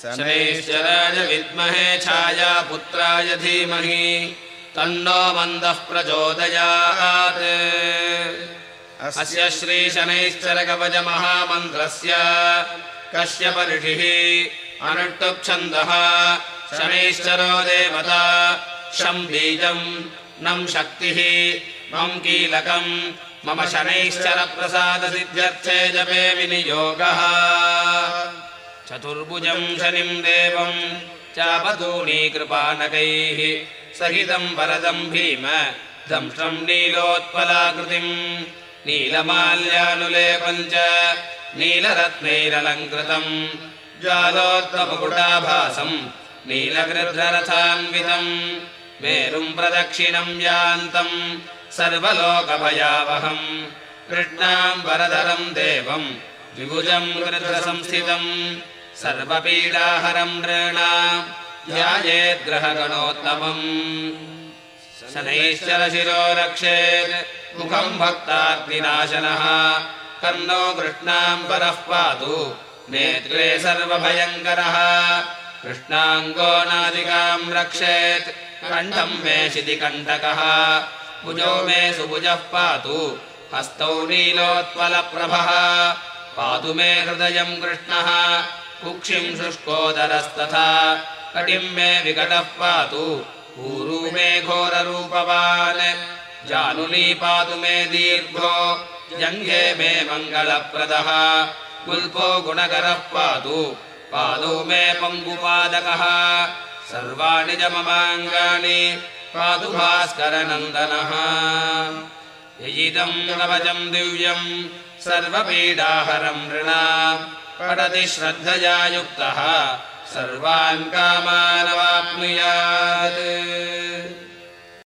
शनैश्चराय विद्महे छायापुत्राय धीमहि तन्नो मन्दः प्रचोदयात्। अस्य श्रीशनैश्चरकवचमहामन्त्रस्य कश्यपऋषिः अनुष्टुप्छन्दः शनैश्चरो देवता शम् बीजम् नम् शक्तिः मम् कीलकम् मम शनैश्चरप्रसादसिद्ध्यर्थे जपे विनियोगः। चतुर्भुजम् शनिम् देवम् चापतूनीकृपानकैः सहितम् वरदम् भीम दंशम् नीलोत्पलाकृतिम्। नीलमाल्यानुलेपम् च नीलरत्नैरलङ्कृतम्। ज्वालोत्तमकुटाभासम् नीलगृध्ररथान्वितम् मेरुम् प्रदक्षिणम् यान्तम् सर्वलोकभयावहम्। कृष्णाम् वरदरम् देवम् विभुजम् गृध्रसंस्थितम् सर्वपीडाहरम् नृणाम् ध्यायेद्ग्रहगणोत्तमम् शनैश्चरशिरो रक्षेत् मुखम् भक्ताग्निनाशनः। कर्णो कृष्णाम् परः पातु नेत्रे सर्वभयङ्करः। कृष्णाङ्गो नादिकाम् रक्षेत् कण्ठम् मे शितिकण्टकः भुजो मे सुभुजः पातु। हस्तौ नीलोत्पलप्रभः पातु मे हृदयम् कृष्णः। कुक्षिम् शुष्कोदरस्तथा। कटिम् मे विकटः पातु। ऊरू मे घोररूपवान्। जानुनी पातु मे दीर्घो। जङ्घे मे मङ्गलप्रदः। गुल्पो गुणकरः पातु। पादौ मे पङ्गुपादकः। सर्वाणि च ममाङ्गानि पातु भास्करनन्दनः ययिदम् नवजम् दिव्यम् सर्वपीडाहरम् नृणा। पठति श्रद्धया युक्तः सर्वान् कामानवाप्नुयात्